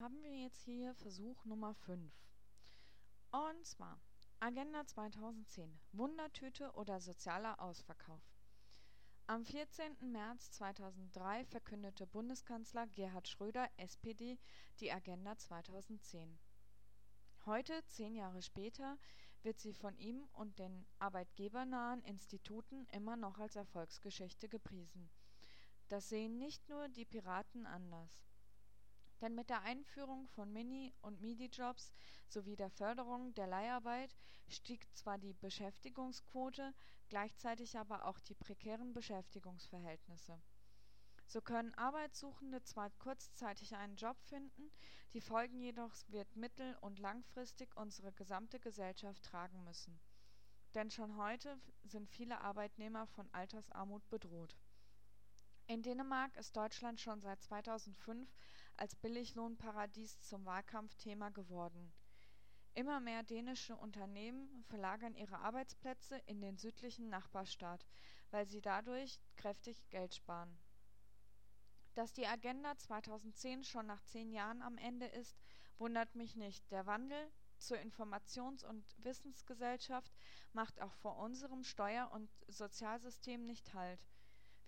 haben wir jetzt hier Versuch Nummer 5. Und zwar Agenda 2010. Wundertüte oder sozialer Ausverkauf. Am 14. März 2003 verkündete Bundeskanzler Gerhard Schröder (SPD) die Agenda 2010. Heute, zehn Jahre später, wird sie von ihm und den arbeitgebernahen Instituten immer noch als Erfolgsgeschichte gepriesen. Das sehen nicht nur die Piraten anders denn mit der Einführung von Mini und Midi-Jobs sowie der Förderung der Leiharbeit stieg zwar die Beschäftigungsquote, gleichzeitig aber auch die prekären Beschäftigungsverhältnisse. So können Arbeitssuchende zwar kurzzeitig einen Job finden, die Folgen jedoch wird mittel und langfristig unsere gesamte Gesellschaft tragen müssen. Denn schon heute sind viele Arbeitnehmer von Altersarmut bedroht in Dänemark ist Deutschland schon seit 2005 als Billiglohnparadies zum Wahlkampfthema geworden. Immer mehr dänische Unternehmen verlagern ihre Arbeitsplätze in den südlichen Nachbarstaat, weil sie dadurch kräftig Geld sparen. Dass die Agenda 2010 schon nach zehn Jahren am Ende ist, wundert mich nicht. Der Wandel zur Informations- und Wissensgesellschaft macht auch vor unserem Steuer- und Sozialsystem nicht Halt.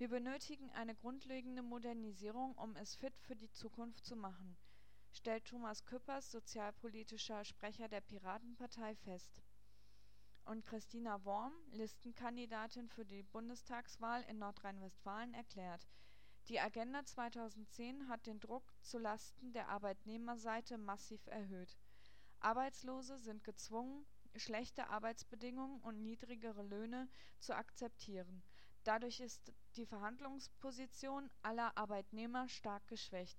Wir benötigen eine grundlegende Modernisierung, um es fit für die Zukunft zu machen, stellt Thomas Küppers, sozialpolitischer Sprecher der Piratenpartei, fest. Und Christina Worm, Listenkandidatin für die Bundestagswahl in Nordrhein-Westfalen, erklärt, die Agenda 2010 hat den Druck zu Lasten der Arbeitnehmerseite massiv erhöht. Arbeitslose sind gezwungen, schlechte Arbeitsbedingungen und niedrigere Löhne zu akzeptieren. Dadurch ist die Verhandlungsposition aller Arbeitnehmer stark geschwächt,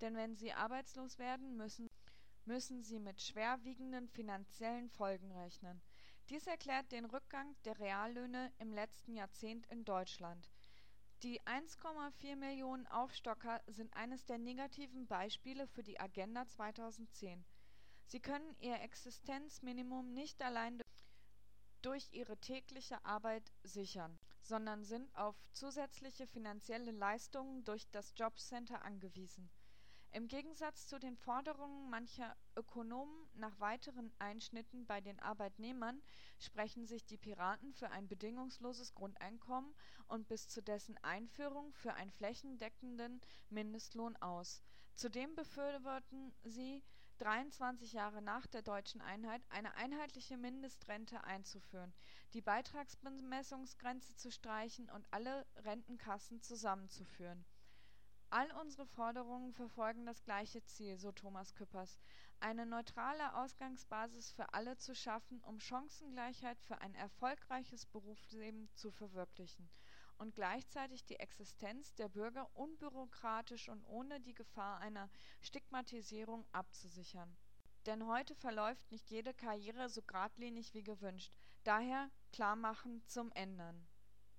denn wenn sie arbeitslos werden, müssen sie mit schwerwiegenden finanziellen Folgen rechnen. Dies erklärt den Rückgang der Reallöhne im letzten Jahrzehnt in Deutschland. Die 1,4 Millionen Aufstocker sind eines der negativen Beispiele für die Agenda 2010. Sie können ihr Existenzminimum nicht allein durch ihre tägliche Arbeit sichern sondern sind auf zusätzliche finanzielle Leistungen durch das Jobcenter angewiesen. Im Gegensatz zu den Forderungen mancher Ökonomen nach weiteren Einschnitten bei den Arbeitnehmern sprechen sich die Piraten für ein bedingungsloses Grundeinkommen und bis zu dessen Einführung für einen flächendeckenden Mindestlohn aus. Zudem befürworten sie, 23 Jahre nach der deutschen Einheit eine einheitliche Mindestrente einzuführen, die Beitragsbemessungsgrenze zu streichen und alle Rentenkassen zusammenzuführen. All unsere Forderungen verfolgen das gleiche Ziel, so Thomas Küppers, eine neutrale Ausgangsbasis für alle zu schaffen, um Chancengleichheit für ein erfolgreiches Berufsleben zu verwirklichen und gleichzeitig die Existenz der Bürger unbürokratisch und ohne die Gefahr einer Stigmatisierung abzusichern. Denn heute verläuft nicht jede Karriere so geradlinig wie gewünscht. Daher Klarmachen zum Ändern